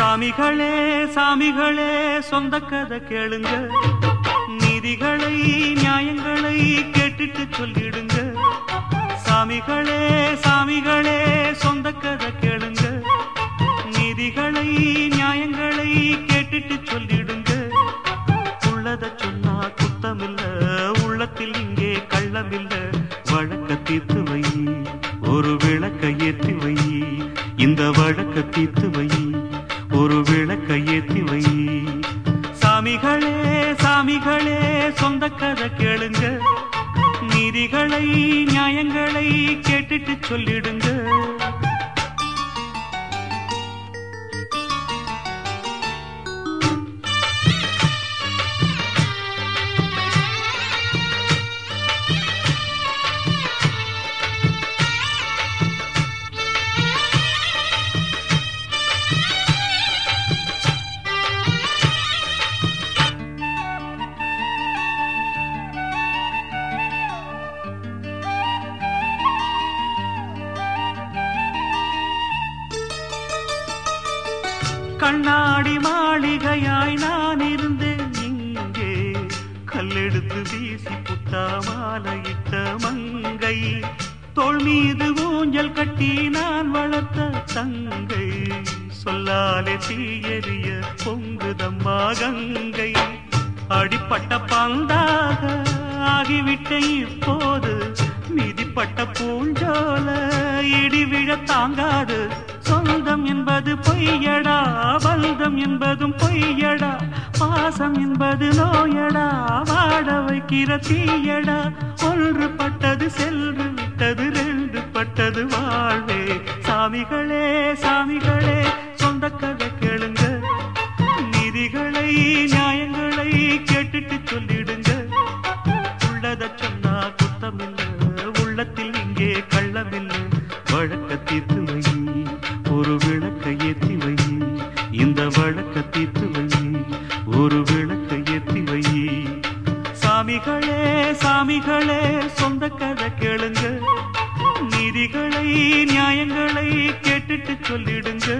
சாமிகளே சாமிகளே சொந்த கதை கேளுங்க. நீதிகளை நியாயங்களை கேட்டுட்டு சொல்லிடுங்க. சாமிகளே சாமிகளே சொந்த கதை கேளுங்க. நீதிகளை நியாயங்களை கேட்டுட்டு சொல்லிடுங்க. உள்ளத சொன்னா குத்தமில்ல உள்ளத்தில் இங்கே கள்ளமில்ல. வழக்க தீர்த்து வை ஒரு விளக்க ஏற்றி வை. இந்த வழக்க தீர்த்து வை. ஒரு விளக்கை ஏத்தி வை. சாமிகளே சாமிகளே சொந்த கதை கேளுங்க. நீதிகளை நியாயங்களை கேட்டுட்டு சொல்லிடுங்க. கண்ணாடி மாளிகையாய் நான் இருந்தேன் இங்கே கல்லெடுத்து வீசி புத்தா மாலையிட்ட மங்கை. தோல் மீது ஊஞ்சல் கட்டி நான் வளர்த்த தங்கை. சொல்லாலே தீயறிய பொங்குதம்மா கங்கை. அடிப்பட்ட பந்தாக ஆகிவிட்ட இப்போது. மிதிப்பட்ட பூஞ்சோல இடிவிழ தாங்காது. பந்தம் என்பது பொய்யடா பந்தம் என்பதும் பொய்யடா பாசம் என்பது நோயடா வாட வைக்கிற தீயடா. ஒன்று பட்டது சென்று விட்டது ரெண்டு பட்டது வாழ்வே. சாமிகளே சாமிகளே சொந்த கதை கேளுங்க. நிதிகளை நியாயங்களை கேட்டுட்டு சொல்லிடுங்க. உள்ளத சொன்னா குத்தமில்லை உள்ளத்தில் இங்கே கள்ளமில்லை. வழக்கத்திற்கு வை. ஒரு விளக்க ஏற்றி வை. இந்த வழக்க தீர்த்து வை. ஒரு விளக்க ஏற்றி வை. சாமிகளே சாமிகளே சொந்த கதை கேளுங்க. நீதிகளை நியாயங்களை கேட்டுட்டு சொல்லிடுங்க.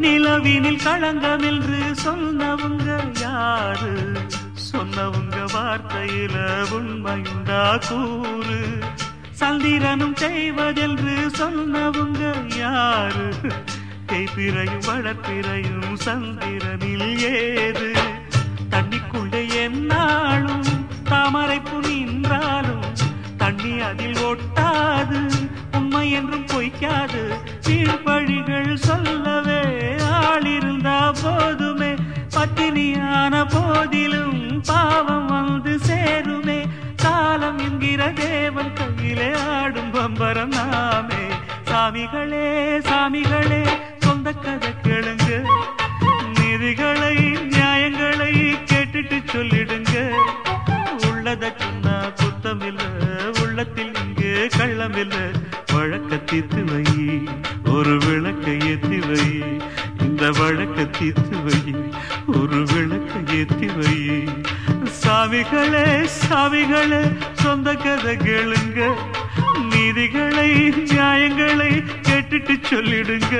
நிலவினில் களங்கம் என்று சொன்னவங்க யாரு? சொன்னவங்க வார்த்தையில உண்மையுண்டா கூறு. சந்திரனும் செய்வதென்று சொன்னவங்க யாரு? கைப்பிறையும் வளர்ப்பிறையும் சந்திரனில் ஏ உண்மை என்றும் பொய்க்காது. வீழ்பழிகள் சொல்லவே ஆளிருந்தா போதுமே. பத்தினியான போதிலும் பாவம் வந்து சேருமே. காலம் என்கிற தேவன் கையிலே ஆடும் பம்பரம் நாமே. சாமிகளே சாமிகளே சொந்த கதை கேளுங்க. நீதிகளை நியாயங்களை கேட்டுட்டு சொல்லிடுங்க. உள்ளத சொன்னா குத்தமில்ல உள்ளத்தில் இங்கு கள்ளமில்லை. வழக்கத்தித்து வை ஒரு விளக்க ஏத்தி வை இந்த வழக்கத்தித்து வை ஒரு விளக்க ஏத்தி வை சாவிகளே சாவிகளே சொந்த கதை கேளுங்க. நீதிகளை நியாயங்களை கேட்டுட்டு சொல்லிடுங்க.